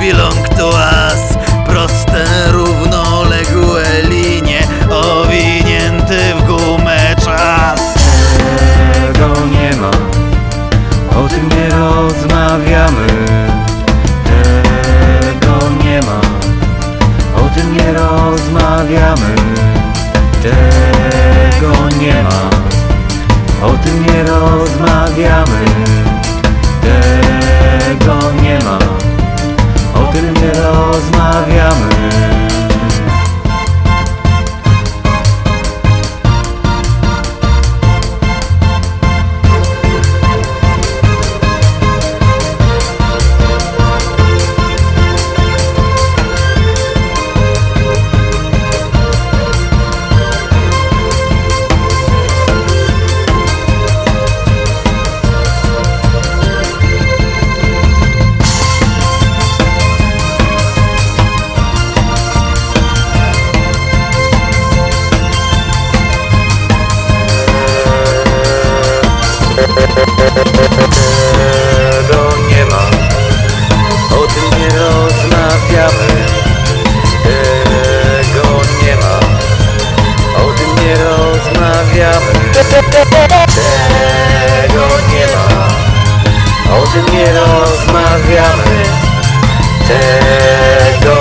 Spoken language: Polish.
belong to us Proste, równoległe linie Owinięty w gumę czas Tego nie ma, o tym nie rozmawiamy. Tego nie ma, o tym nie rozmawiamy. Tego nie ma, o tym nie rozmawiamy. Tego nie ma, rozmawiamy. Tego nie ma, o tym nie rozmawiamy. Tego